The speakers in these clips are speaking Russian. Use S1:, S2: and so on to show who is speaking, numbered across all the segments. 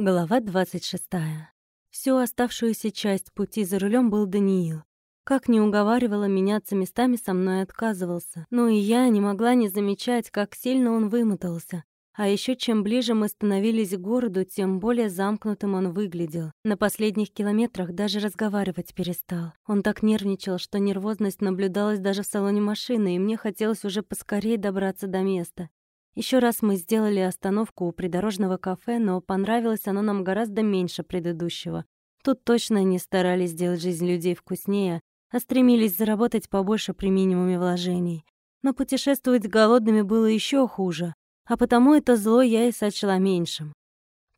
S1: Глава 26. Всю оставшуюся часть пути за рулем был Даниил. Как не уговаривала меняться местами, со мной отказывался. Но и я не могла не замечать, как сильно он вымотался. А еще чем ближе мы становились к городу, тем более замкнутым он выглядел. На последних километрах даже разговаривать перестал. Он так нервничал, что нервозность наблюдалась даже в салоне машины, и мне хотелось уже поскорее добраться до места. Еще раз мы сделали остановку у придорожного кафе, но понравилось оно нам гораздо меньше предыдущего. Тут точно не старались сделать жизнь людей вкуснее, а стремились заработать побольше при минимуме вложений. Но путешествовать голодными было еще хуже, а потому это зло я и сочла меньшим.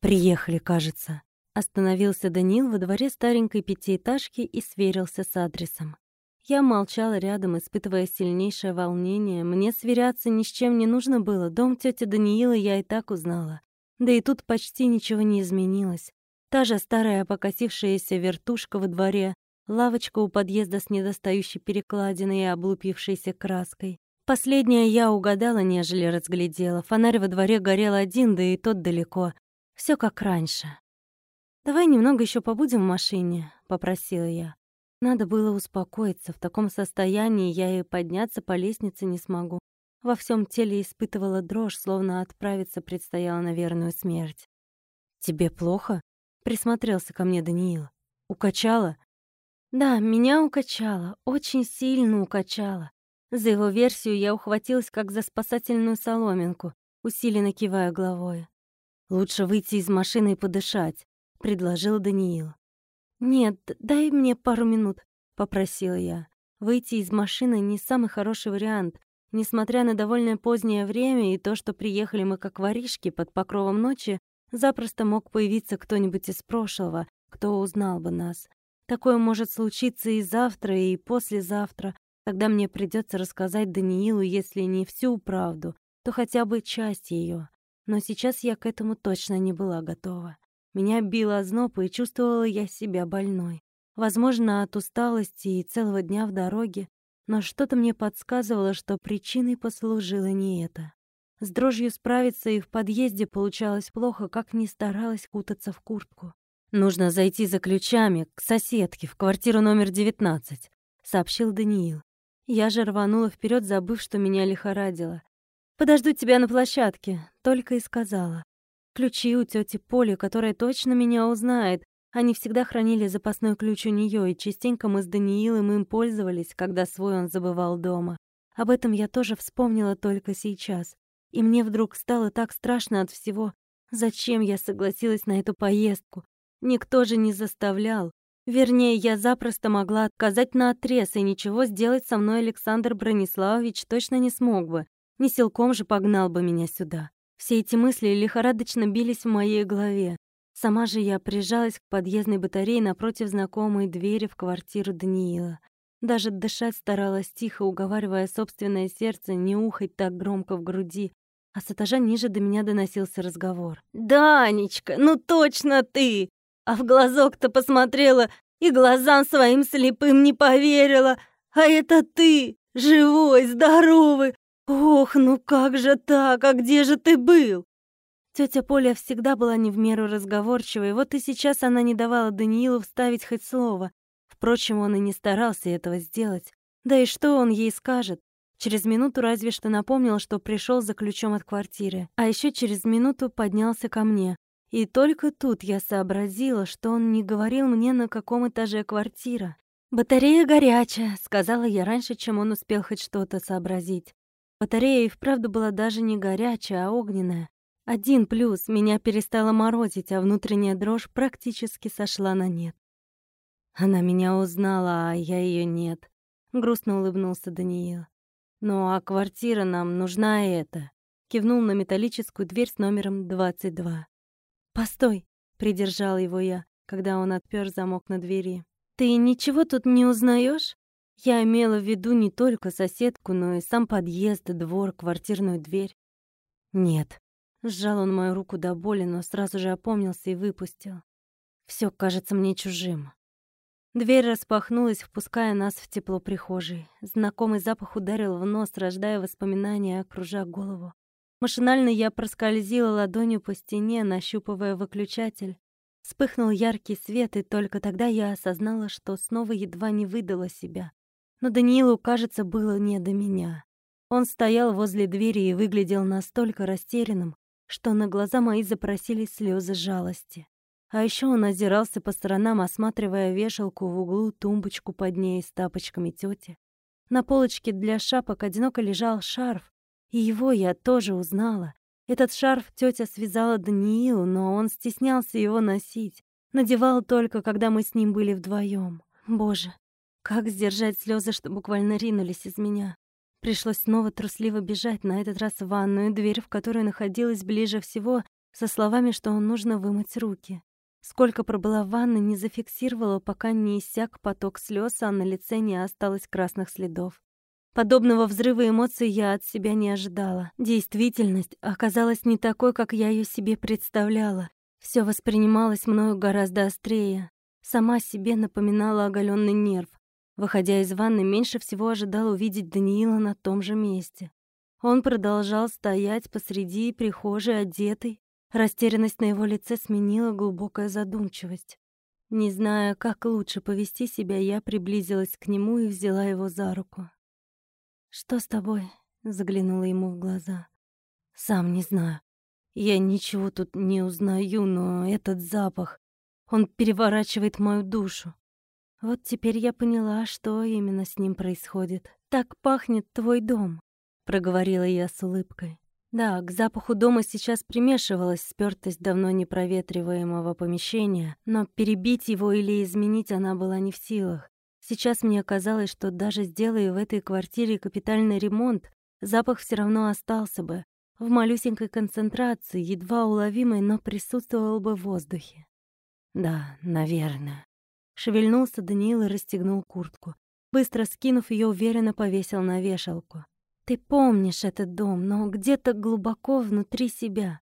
S1: «Приехали, кажется», — остановился Данил во дворе старенькой пятиэтажки и сверился с адресом. Я молчала рядом, испытывая сильнейшее волнение. Мне сверяться ни с чем не нужно было. Дом тети Даниила я и так узнала. Да и тут почти ничего не изменилось. Та же старая покосившаяся вертушка во дворе, лавочка у подъезда с недостающей перекладиной и облупившейся краской. Последнее я угадала, нежели разглядела. Фонарь во дворе горел один, да и тот далеко. Все как раньше. «Давай немного еще побудем в машине», — попросила я. Надо было успокоиться. В таком состоянии я и подняться по лестнице не смогу. Во всем теле испытывала дрожь, словно отправиться предстояло на верную смерть. «Тебе плохо?» — присмотрелся ко мне Даниил. «Укачало?» «Да, меня укачало, очень сильно укачало. За его версию я ухватилась как за спасательную соломинку, усиленно кивая головой. «Лучше выйти из машины и подышать», — предложил Даниил. «Нет, дай мне пару минут», — попросила я. Выйти из машины не самый хороший вариант. Несмотря на довольно позднее время и то, что приехали мы как воришки под покровом ночи, запросто мог появиться кто-нибудь из прошлого, кто узнал бы нас. Такое может случиться и завтра, и послезавтра. Тогда мне придется рассказать Даниилу, если не всю правду, то хотя бы часть ее. Но сейчас я к этому точно не была готова. Меня било озноб, и чувствовала я себя больной. Возможно, от усталости и целого дня в дороге, но что-то мне подсказывало, что причиной послужило не это. С дрожью справиться и в подъезде получалось плохо, как ни старалась кутаться в куртку. «Нужно зайти за ключами к соседке в квартиру номер 19», — сообщил Даниил. Я же рванула вперед, забыв, что меня лихорадило. «Подожду тебя на площадке», — только и сказала. Ключи у тети Поли, которая точно меня узнает. Они всегда хранили запасной ключ у нее, и частенько мы с Даниилом им пользовались, когда свой он забывал дома. Об этом я тоже вспомнила только сейчас. И мне вдруг стало так страшно от всего. Зачем я согласилась на эту поездку? Никто же не заставлял. Вернее, я запросто могла отказать на отрез, и ничего сделать со мной Александр Брониславович точно не смог бы. Не силком же погнал бы меня сюда. Все эти мысли лихорадочно бились в моей голове. Сама же я прижалась к подъездной батарее напротив знакомой двери в квартиру Даниила. Даже дышать старалась тихо, уговаривая собственное сердце не ухать так громко в груди, а с этажа ниже до меня доносился разговор. «Данечка, ну точно ты! А в глазок-то посмотрела и глазам своим слепым не поверила! А это ты, живой, здоровый, «Ох, ну как же так? А где же ты был?» Тетя Поля всегда была не в меру разговорчивой, вот и сейчас она не давала Даниилу вставить хоть слово. Впрочем, он и не старался этого сделать. Да и что он ей скажет? Через минуту разве что напомнил, что пришел за ключом от квартиры, а еще через минуту поднялся ко мне. И только тут я сообразила, что он не говорил мне, на каком этаже квартира. «Батарея горячая», — сказала я раньше, чем он успел хоть что-то сообразить. Батарея и вправду была даже не горячая, а огненная. Один плюс — меня перестало морозить, а внутренняя дрожь практически сошла на нет. Она меня узнала, а я ее нет. Грустно улыбнулся Даниил. «Ну а квартира нам нужна эта», — кивнул на металлическую дверь с номером 22. «Постой», — придержал его я, когда он отпер замок на двери. «Ты ничего тут не узнаешь? Я имела в виду не только соседку, но и сам подъезд, двор, квартирную дверь. Нет. Сжал он мою руку до боли, но сразу же опомнился и выпустил. Все кажется мне чужим. Дверь распахнулась, впуская нас в тепло прихожей. Знакомый запах ударил в нос, рождая воспоминания, окружая голову. Машинально я проскользила ладонью по стене, нащупывая выключатель. Вспыхнул яркий свет, и только тогда я осознала, что снова едва не выдала себя. Но Даниилу, кажется, было не до меня. Он стоял возле двери и выглядел настолько растерянным, что на глаза мои запросили слезы жалости. А еще он озирался по сторонам, осматривая вешалку в углу, тумбочку под ней с тапочками тети. На полочке для шапок одиноко лежал шарф, и его я тоже узнала. Этот шарф тетя связала Даниилу, но он стеснялся его носить. Надевал только, когда мы с ним были вдвоем. Боже, как сдержать слезы, что буквально ринулись из меня. Пришлось снова трусливо бежать, на этот раз в ванную, дверь в которой находилась ближе всего, со словами, что нужно вымыть руки. Сколько пробыла в ванной, не зафиксировала, пока не иссяк поток слез, а на лице не осталось красных следов. Подобного взрыва эмоций я от себя не ожидала. Действительность оказалась не такой, как я ее себе представляла. Все воспринималось мною гораздо острее. Сама себе напоминала оголенный нерв. Выходя из ванны, меньше всего ожидала увидеть Даниила на том же месте. Он продолжал стоять посреди прихожей, одетый, Растерянность на его лице сменила глубокая задумчивость. Не зная, как лучше повести себя, я приблизилась к нему и взяла его за руку. «Что с тобой?» — заглянула ему в глаза. «Сам не знаю. Я ничего тут не узнаю, но этот запах, он переворачивает мою душу. Вот теперь я поняла, что именно с ним происходит. Так пахнет твой дом», — проговорила я с улыбкой. Да, к запаху дома сейчас примешивалась спёртость давно непроветриваемого помещения, но перебить его или изменить она была не в силах. Сейчас мне казалось, что даже сделая в этой квартире капитальный ремонт, запах все равно остался бы. В малюсенькой концентрации, едва уловимой, но присутствовал бы в воздухе. Да, наверное. Шевельнулся Даниил и расстегнул куртку. Быстро скинув ее, уверенно повесил на вешалку. Ты помнишь этот дом, но где-то глубоко внутри себя.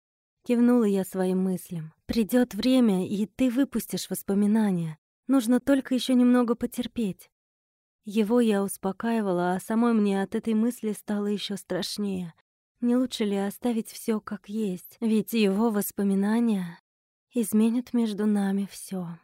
S1: Кивнула я своим мыслям. Придет время, и ты выпустишь воспоминания. Нужно только еще немного потерпеть. Его я успокаивала, а самой мне от этой мысли стало еще страшнее. Не лучше ли оставить все как есть? Ведь его воспоминания изменят между нами все.